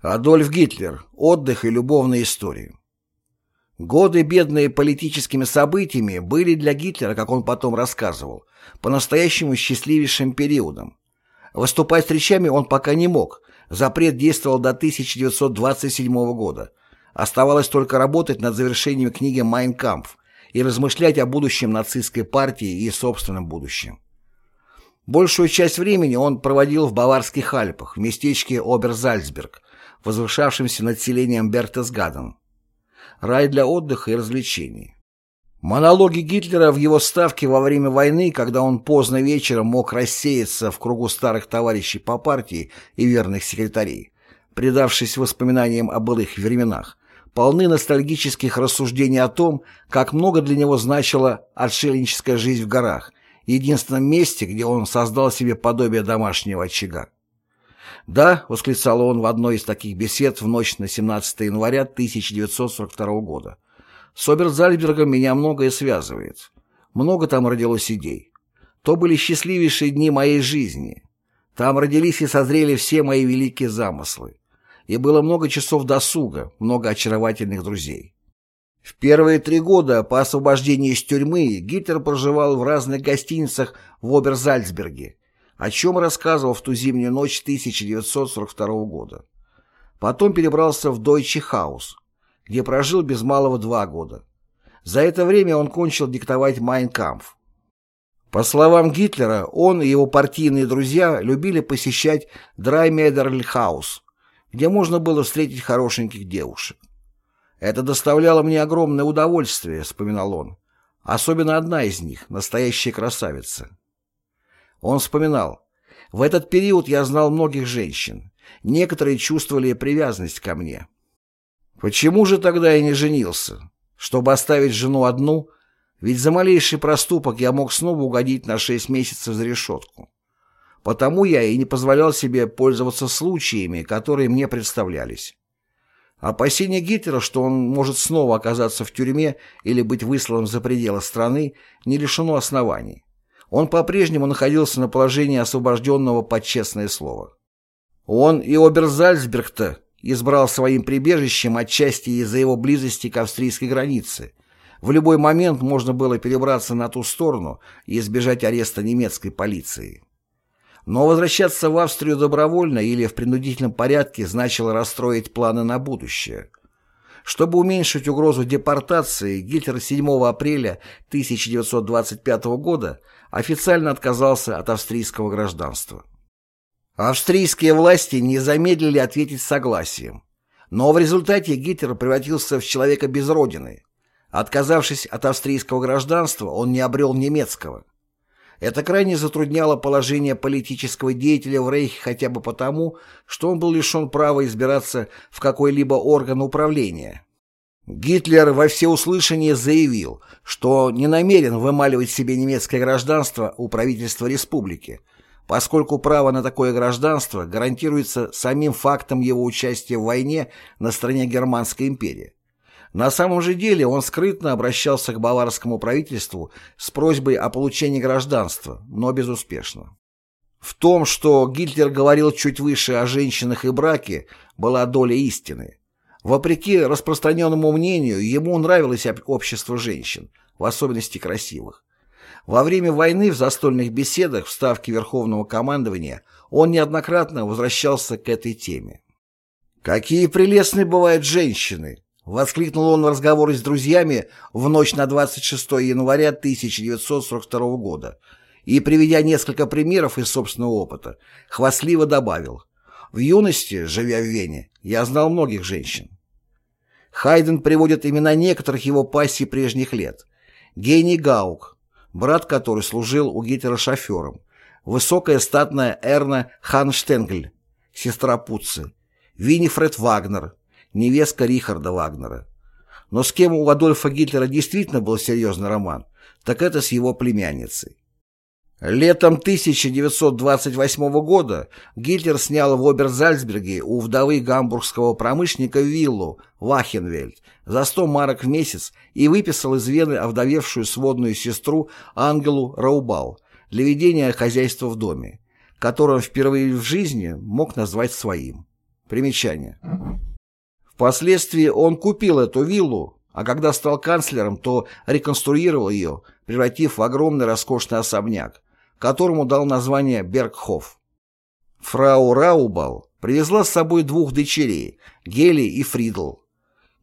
Адольф Гитлер. Отдых и любовные истории. Годы, бедные политическими событиями, были для Гитлера, как он потом рассказывал, по-настоящему счастливейшим периодом. Выступать с речами он пока не мог, запрет действовал до 1927 года. Оставалось только работать над завершением книги «Майн Кампф» и размышлять о будущем нацистской партии и собственном будущем. Большую часть времени он проводил в Баварских Альпах, в местечке Оберзальцберг, возвышавшимся над селением Бертесгаден. Рай для отдыха и развлечений. Монологи Гитлера в его ставке во время войны, когда он поздно вечером мог рассеяться в кругу старых товарищей по партии и верных секретарей, предавшись воспоминаниям о былых временах, полны ностальгических рассуждений о том, как много для него значила отшельническая жизнь в горах, единственном месте, где он создал себе подобие домашнего очага. «Да», — восклицал он в одной из таких бесед в ночь на 17 января 1942 года, «с Оберзальцбергом меня многое связывает. Много там родилось идей. То были счастливейшие дни моей жизни. Там родились и созрели все мои великие замыслы. И было много часов досуга, много очаровательных друзей». В первые три года по освобождении из тюрьмы Гитлер проживал в разных гостиницах в Оберзальцберге, о чем рассказывал в ту зимнюю ночь 1942 года. Потом перебрался в Дойче Хаус, где прожил без малого два года. За это время он кончил диктовать «Майн кампф». По словам Гитлера, он и его партийные друзья любили посещать Драймедерльхаус, где можно было встретить хорошеньких девушек. «Это доставляло мне огромное удовольствие», — вспоминал он. «Особенно одна из них, настоящая красавица. Он вспоминал, «В этот период я знал многих женщин. Некоторые чувствовали привязанность ко мне. Почему же тогда я не женился? Чтобы оставить жену одну? Ведь за малейший проступок я мог снова угодить на шесть месяцев за решетку. Потому я и не позволял себе пользоваться случаями, которые мне представлялись. Опасение Гитлера, что он может снова оказаться в тюрьме или быть выслан за пределы страны, не лишено оснований он по-прежнему находился на положении освобожденного под честное слово. Он и Оберзальцберг-то избрал своим прибежищем отчасти из-за его близости к австрийской границе. В любой момент можно было перебраться на ту сторону и избежать ареста немецкой полиции. Но возвращаться в Австрию добровольно или в принудительном порядке значило расстроить планы на будущее. Чтобы уменьшить угрозу депортации, Гитлер 7 апреля 1925 года официально отказался от австрийского гражданства. Австрийские власти не замедлили ответить согласием, но в результате Гитлер превратился в человека без родины. Отказавшись от австрийского гражданства, он не обрел немецкого. Это крайне затрудняло положение политического деятеля в Рейхе хотя бы потому, что он был лишен права избираться в какой-либо орган управления. Гитлер во всеуслышание заявил, что не намерен вымаливать себе немецкое гражданство у правительства республики, поскольку право на такое гражданство гарантируется самим фактом его участия в войне на стороне Германской империи. На самом же деле он скрытно обращался к баварскому правительству с просьбой о получении гражданства, но безуспешно. В том, что Гитлер говорил чуть выше о женщинах и браке, была доля истины. Вопреки распространенному мнению, ему нравилось общество женщин, в особенности красивых. Во время войны в застольных беседах в Ставке Верховного командования он неоднократно возвращался к этой теме. «Какие прелестные бывают женщины!» — воскликнул он в разговоре с друзьями в ночь на 26 января 1942 года и, приведя несколько примеров из собственного опыта, хвастливо добавил «В юности, живя в Вене, я знал многих женщин. Хайден приводит имена некоторых его пассий прежних лет. Гений Гаук, брат который служил у Гитлера шофером, высокая статная Эрна Ханштенгль, сестра Пуцци, Винифред Вагнер, невестка Рихарда Вагнера. Но с кем у Адольфа Гитлера действительно был серьезный роман, так это с его племянницей. Летом 1928 года Гитлер снял в Оберзальцберге у вдовы гамбургского промышленника виллу Вахенвельд за 100 марок в месяц и выписал из Вены овдовевшую сводную сестру Ангелу Раубал для ведения хозяйства в доме, которое он впервые в жизни мог назвать своим. Примечание. Впоследствии он купил эту виллу, а когда стал канцлером, то реконструировал ее, превратив в огромный роскошный особняк, которому дал название Бергхоф. Фрау Раубал привезла с собой двух дочерей, Гели и Фридл.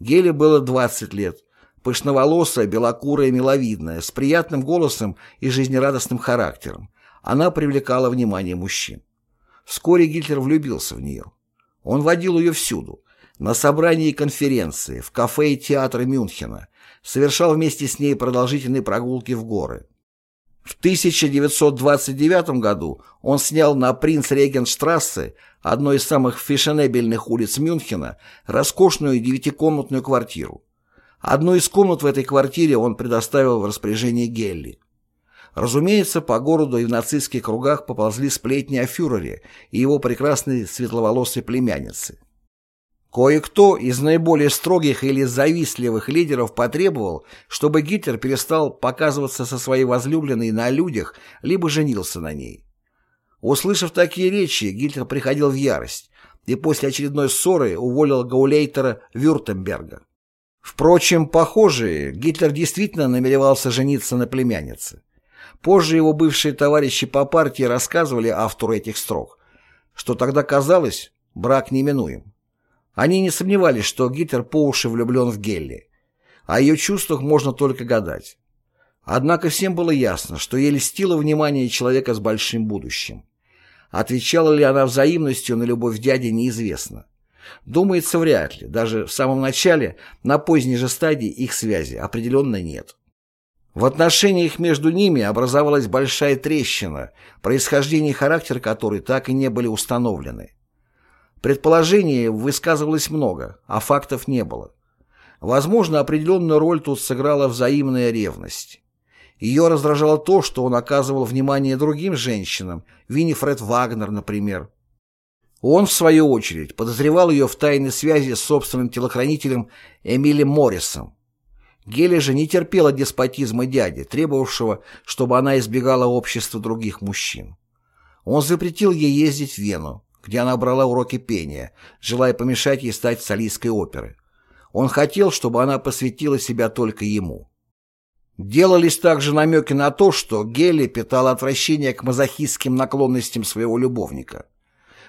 Гели было 20 лет, пышноволосая, белокурая, миловидная, с приятным голосом и жизнерадостным характером. Она привлекала внимание мужчин. Вскоре Гитлер влюбился в нее. Он водил ее всюду. На собрания и конференции, в кафе и театры Мюнхена. Совершал вместе с ней продолжительные прогулки в горы. В 1929 году он снял на Принц-Регенштрассе, одной из самых фешенебельных улиц Мюнхена, роскошную девятикомнатную квартиру. Одну из комнат в этой квартире он предоставил в распоряжение Гелли. Разумеется, по городу и в нацистских кругах поползли сплетни о фюрере и его прекрасной светловолосой племяннице. Кое-кто из наиболее строгих или завистливых лидеров потребовал, чтобы Гитлер перестал показываться со своей возлюбленной на людях, либо женился на ней. Услышав такие речи, Гитлер приходил в ярость и после очередной ссоры уволил гаулейтера Вюртемберга. Впрочем, похоже, Гитлер действительно намеревался жениться на племяннице. Позже его бывшие товарищи по партии рассказывали автору этих строк, что тогда казалось, брак неминуем. Они не сомневались, что Гитлер по уши влюблен в Гелли. О ее чувствах можно только гадать. Однако всем было ясно, что ей льстило внимание человека с большим будущим. Отвечала ли она взаимностью на любовь дяди, неизвестно. Думается, вряд ли. Даже в самом начале, на поздней же стадии их связи определенно нет. В отношениях между ними образовалась большая трещина, происхождение и характер которой так и не были установлены. Предположений высказывалось много, а фактов не было. Возможно, определенную роль тут сыграла взаимная ревность. Ее раздражало то, что он оказывал внимание другим женщинам, Виннифред Вагнер, например. Он, в свою очередь, подозревал ее в тайной связи с собственным телохранителем Эмилем Моррисом. Геля же не терпела деспотизма дяди, требовавшего, чтобы она избегала общества других мужчин. Он запретил ей ездить в Вену, где она брала уроки пения, желая помешать ей стать солисткой оперы. Он хотел, чтобы она посвятила себя только ему. Делались также намеки на то, что Гелли питала отвращение к мазохистским наклонностям своего любовника.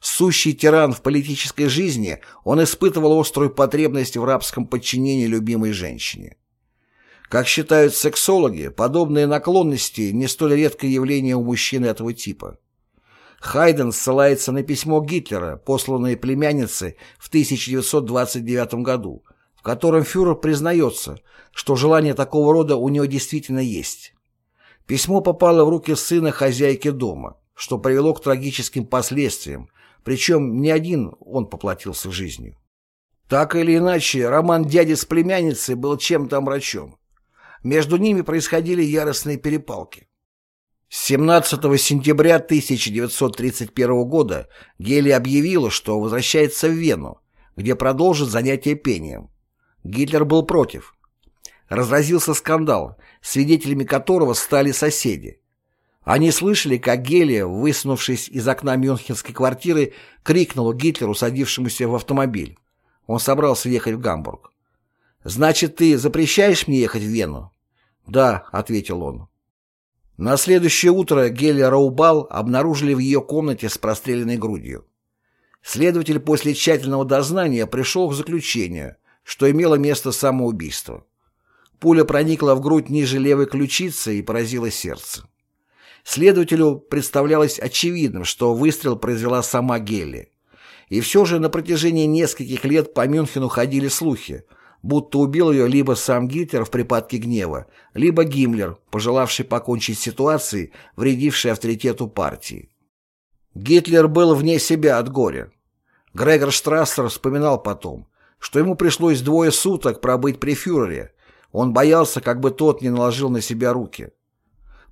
Сущий тиран в политической жизни, он испытывал острую потребность в рабском подчинении любимой женщине. Как считают сексологи, подобные наклонности не столь редкое явление у мужчин этого типа. Хайден ссылается на письмо Гитлера, посланное племяннице в 1929 году, в котором фюрер признается, что желание такого рода у него действительно есть. Письмо попало в руки сына хозяйки дома, что привело к трагическим последствиям, причем не один он поплатился жизнью. Так или иначе, роман дяди с племянницей был чем-то омрачен. Между ними происходили яростные перепалки. 17 сентября 1931 года Гели объявила, что возвращается в Вену, где продолжит занятия пением. Гитлер был против. Разразился скандал, свидетелями которого стали соседи. Они слышали, как Гелия, высунувшись из окна мюнхенской квартиры, крикнула Гитлеру, садившемуся в автомобиль. Он собрался ехать в Гамбург. «Значит, ты запрещаешь мне ехать в Вену?» «Да», — ответил он. На следующее утро Гелия Раубал обнаружили в ее комнате с простреленной грудью. Следователь после тщательного дознания пришел к заключению, что имело место самоубийство. Пуля проникла в грудь ниже левой ключицы и поразила сердце. Следователю представлялось очевидным, что выстрел произвела сама Гелли. И все же на протяжении нескольких лет по Мюнхену ходили слухи, будто убил ее либо сам Гитлер в припадке гнева, либо Гиммлер, пожелавший покончить с ситуацией, вредившей авторитету партии. Гитлер был вне себя от горя. Грегор Штрассер вспоминал потом, что ему пришлось двое суток пробыть при фюрере. Он боялся, как бы тот не наложил на себя руки.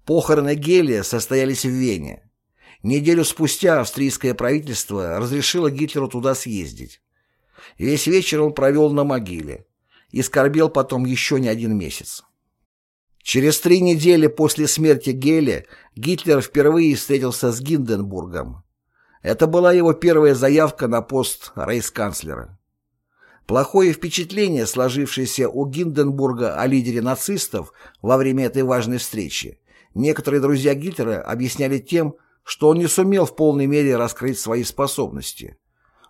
Похороны Гелия состоялись в Вене. Неделю спустя австрийское правительство разрешило Гитлеру туда съездить. Весь вечер он провел на могиле и скорбел потом еще не один месяц. Через три недели после смерти Геля Гитлер впервые встретился с Гинденбургом. Это была его первая заявка на пост рейхсканцлера. Плохое впечатление, сложившееся у Гинденбурга о лидере нацистов во время этой важной встречи, некоторые друзья Гитлера объясняли тем, что он не сумел в полной мере раскрыть свои способности.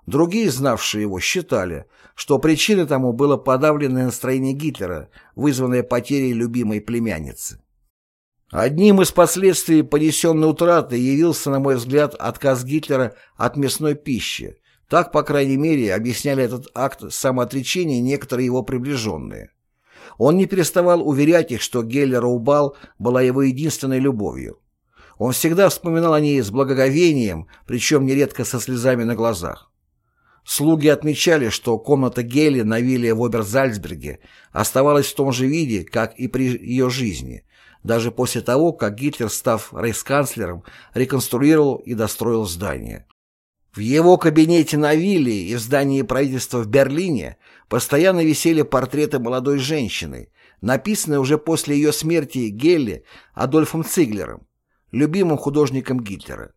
Другие, знавшие его, считали, что причиной тому было подавленное настроение Гитлера, вызванное потерей любимой племянницы. Одним из последствий понесенной утраты явился, на мой взгляд, отказ Гитлера от мясной пищи, так, по крайней мере, объясняли этот акт самоотречения некоторые его приближенные. Он не переставал уверять их, что Геллер Убал была его единственной любовью. Он всегда вспоминал о ней с благоговением, причем нередко со слезами на глазах. Слуги отмечали, что комната Гели на вилле в Оберзальцберге оставалась в том же виде, как и при ее жизни, даже после того, как Гитлер, став рейхсканцлером, реконструировал и достроил здание. В его кабинете на вилле и в здании правительства в Берлине постоянно висели портреты молодой женщины, написанные уже после ее смерти Гелли Адольфом Циглером, любимым художником Гитлера.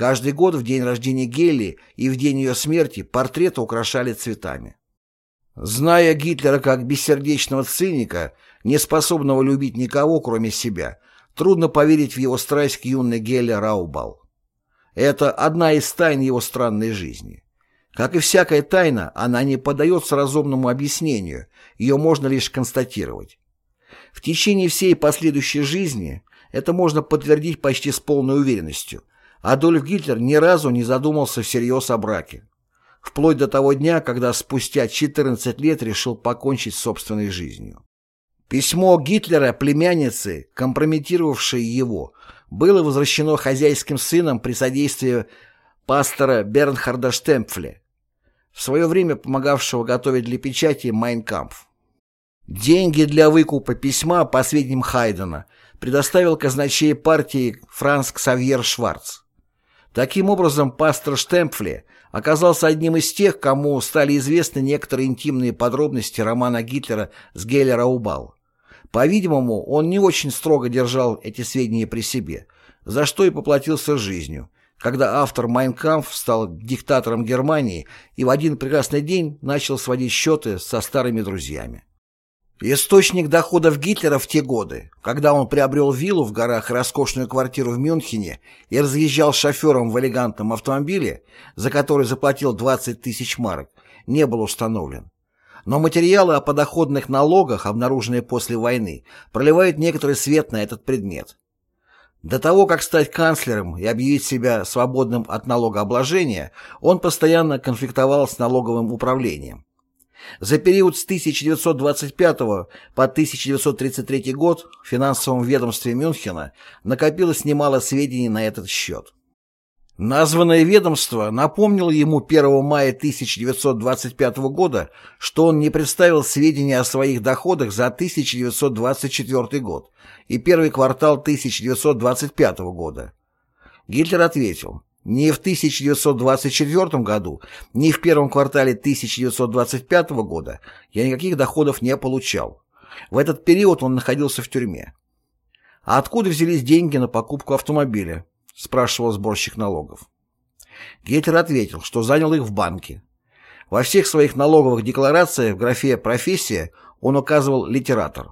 Каждый год в день рождения Гелли и в день ее смерти портреты украшали цветами. Зная Гитлера как бессердечного циника, не способного любить никого, кроме себя, трудно поверить в его страсть к юной Гелле Раубал. Это одна из тайн его странной жизни. Как и всякая тайна, она не поддается разумному объяснению, ее можно лишь констатировать. В течение всей последующей жизни это можно подтвердить почти с полной уверенностью. Адольф Гитлер ни разу не задумался всерьез о браке. Вплоть до того дня, когда спустя 14 лет решил покончить с собственной жизнью. Письмо Гитлера племяннице, компрометировавшей его, было возвращено хозяйским сыном при содействии пастора Бернхарда Штемпфля, в свое время помогавшего готовить для печати «Майнкампф». Деньги для выкупа письма, по сведениям Хайдена, предоставил казначей партии Франц Ксавьер Шварц. Таким образом, пастор Штемпфле оказался одним из тех, кому стали известны некоторые интимные подробности романа Гитлера с Геллера Убал. По-видимому, он не очень строго держал эти сведения при себе, за что и поплатился жизнью, когда автор «Майнкамф» стал диктатором Германии и в один прекрасный день начал сводить счеты со старыми друзьями. Источник доходов Гитлера в те годы, когда он приобрел виллу в горах и роскошную квартиру в Мюнхене и разъезжал шофером в элегантном автомобиле, за который заплатил 20 тысяч марок, не был установлен. Но материалы о подоходных налогах, обнаруженные после войны, проливают некоторый свет на этот предмет. До того, как стать канцлером и объявить себя свободным от налогообложения, он постоянно конфликтовал с налоговым управлением. За период с 1925 по 1933 год в финансовом ведомстве Мюнхена накопилось немало сведений на этот счет. Названное ведомство напомнило ему 1 мая 1925 года, что он не представил сведения о своих доходах за 1924 год и первый квартал 1925 года. Гитлер ответил, ни в 1924 году, ни в первом квартале 1925 года я никаких доходов не получал. В этот период он находился в тюрьме. А откуда взялись деньги на покупку автомобиля? спрашивал сборщик налогов. Гитлер ответил, что занял их в банке. Во всех своих налоговых декларациях в графе «Профессия» он указывал «литератор».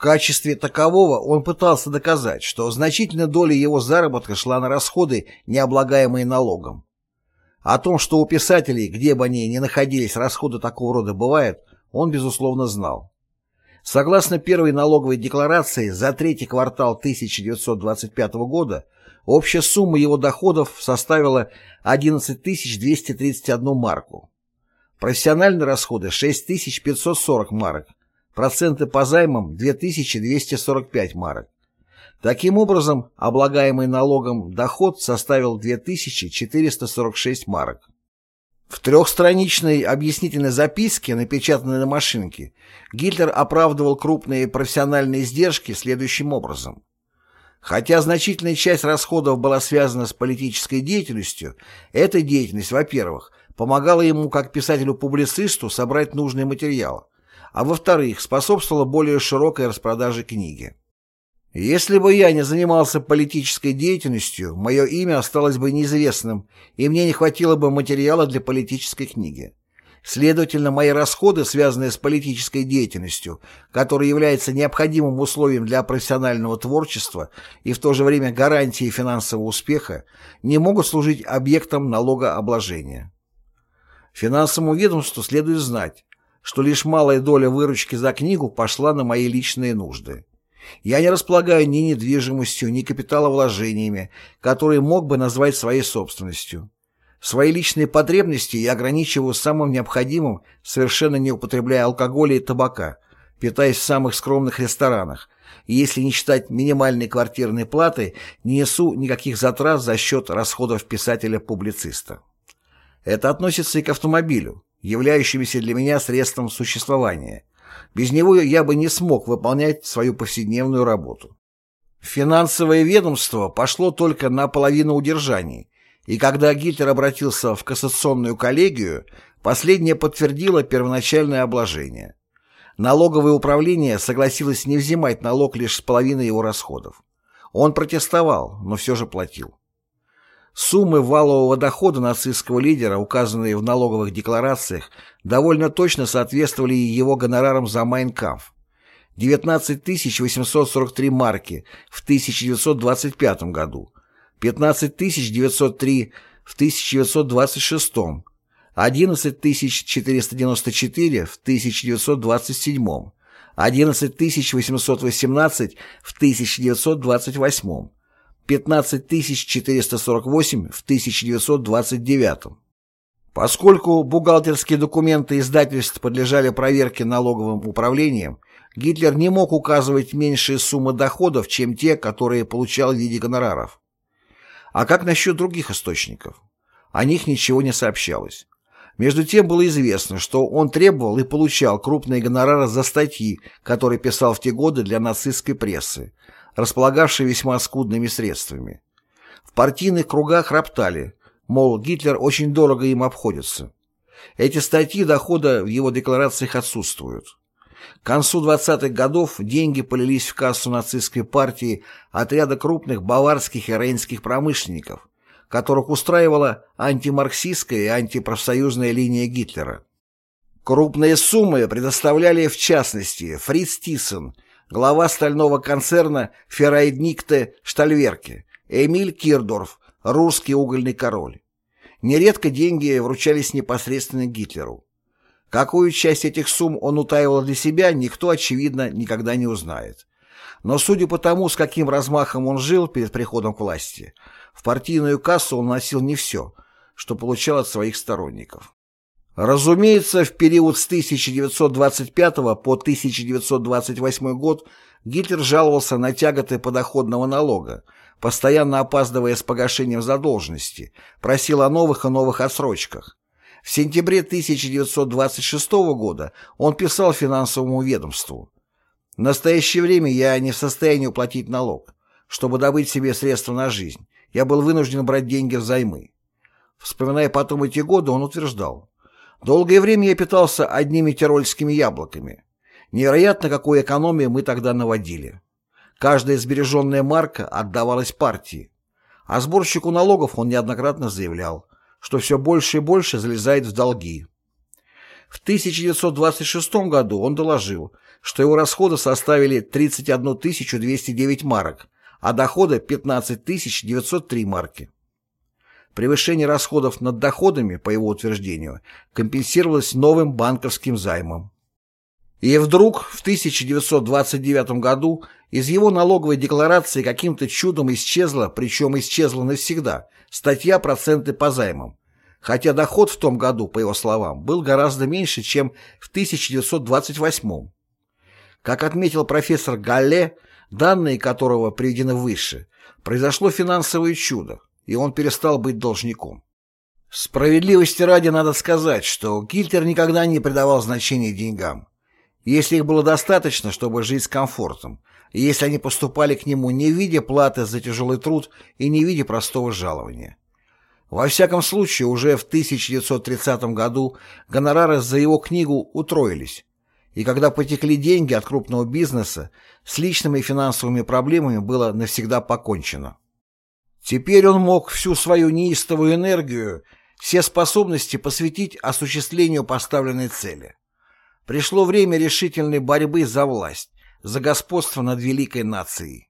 Качестве такового он пытался доказать, что значительная доля его заработка шла на расходы, не облагаемые налогом. О том, что у писателей, где бы они ни находились, расходы такого рода бывают, он, безусловно, знал. Согласно первой налоговой декларации за третий квартал 1925 года Общая сумма его доходов составила 11 231 марку. Профессиональные расходы 6 540 марок. Проценты по займам 2245 марок. Таким образом, облагаемый налогом доход составил 2446 марок. В трехстраничной объяснительной записке, напечатанной на машинке, Гитлер оправдывал крупные профессиональные издержки следующим образом. Хотя значительная часть расходов была связана с политической деятельностью, эта деятельность, во-первых, помогала ему как писателю-публицисту собрать нужный материал, а во-вторых, способствовала более широкой распродаже книги. Если бы я не занимался политической деятельностью, мое имя осталось бы неизвестным, и мне не хватило бы материала для политической книги. Следовательно, мои расходы, связанные с политической деятельностью, которая является необходимым условием для профессионального творчества и в то же время гарантией финансового успеха, не могут служить объектом налогообложения. Финансовому ведомству следует знать, что лишь малая доля выручки за книгу пошла на мои личные нужды. Я не располагаю ни недвижимостью, ни капиталовложениями, которые мог бы назвать своей собственностью. Свои личные потребности я ограничиваю самым необходимым, совершенно не употребляя алкоголя и табака, питаясь в самых скромных ресторанах, и если не считать минимальной квартирной платы, не несу никаких затрат за счет расходов писателя-публициста. Это относится и к автомобилю, являющемуся для меня средством существования. Без него я бы не смог выполнять свою повседневную работу. Финансовое ведомство пошло только на половину удержаний, и когда Гитлер обратился в кассационную коллегию, последняя подтвердила первоначальное обложение. Налоговое управление согласилось не взимать налог лишь с половины его расходов. Он протестовал, но все же платил. Суммы валового дохода нацистского лидера, указанные в налоговых декларациях, довольно точно соответствовали его гонорарам за Майнкамф. 19 843 марки в 1925 году, 15 903 в 1926, 11 494 в 1927, 11 818 в 1928, 15448 в 1929. Поскольку бухгалтерские документы издательств подлежали проверке налоговым управлением, Гитлер не мог указывать меньшие суммы доходов, чем те, которые получал в виде гонораров. А как насчет других источников? О них ничего не сообщалось. Между тем было известно, что он требовал и получал крупные гонорары за статьи, которые писал в те годы для нацистской прессы, располагавшей весьма скудными средствами. В партийных кругах роптали, мол, Гитлер очень дорого им обходится. Эти статьи дохода в его декларациях отсутствуют. К концу 20-х годов деньги полились в кассу нацистской партии от ряда крупных баварских и рейнских промышленников, которых устраивала антимарксистская и антипрофсоюзная линия Гитлера. Крупные суммы предоставляли в частности Фриц Тиссен, глава стального концерна Феррайдникте Штальверке, Эмиль Кирдорф, русский угольный король. Нередко деньги вручались непосредственно Гитлеру. Какую часть этих сумм он утаивал для себя, никто, очевидно, никогда не узнает. Но судя по тому, с каким размахом он жил перед приходом к власти, в партийную кассу он носил не все, что получал от своих сторонников. Разумеется, в период с 1925 по 1928 год Гитлер жаловался на тяготы подоходного налога, постоянно опаздывая с погашением задолженности, просил о новых и новых отсрочках. В сентябре 1926 года он писал финансовому ведомству «В настоящее время я не в состоянии уплатить налог. Чтобы добыть себе средства на жизнь, я был вынужден брать деньги взаймы». Вспоминая потом эти годы, он утверждал «Долгое время я питался одними тирольскими яблоками. Невероятно, какую экономию мы тогда наводили. Каждая сбереженная марка отдавалась партии. А сборщику налогов он неоднократно заявлял – что все больше и больше залезает в долги. В 1926 году он доложил, что его расходы составили 31 209 марок, а доходы 15 903 марки. Превышение расходов над доходами, по его утверждению, компенсировалось новым банковским займом. И вдруг в 1929 году из его налоговой декларации каким-то чудом исчезла, причем исчезла навсегда, статья «Проценты по займам», хотя доход в том году, по его словам, был гораздо меньше, чем в 1928. Как отметил профессор Галле, данные которого приведены выше, произошло финансовое чудо, и он перестал быть должником. Справедливости ради надо сказать, что Гильтер никогда не придавал значения деньгам. Если их было достаточно, чтобы жить с комфортом, и если они поступали к нему не в виде платы за тяжелый труд и не в виде простого жалования. Во всяком случае, уже в 1930 году гонорары за его книгу утроились, и когда потекли деньги от крупного бизнеса, с личными финансовыми проблемами было навсегда покончено. Теперь он мог всю свою неистовую энергию, все способности посвятить осуществлению поставленной цели. Пришло время решительной борьбы за власть, за господство над великой нацией.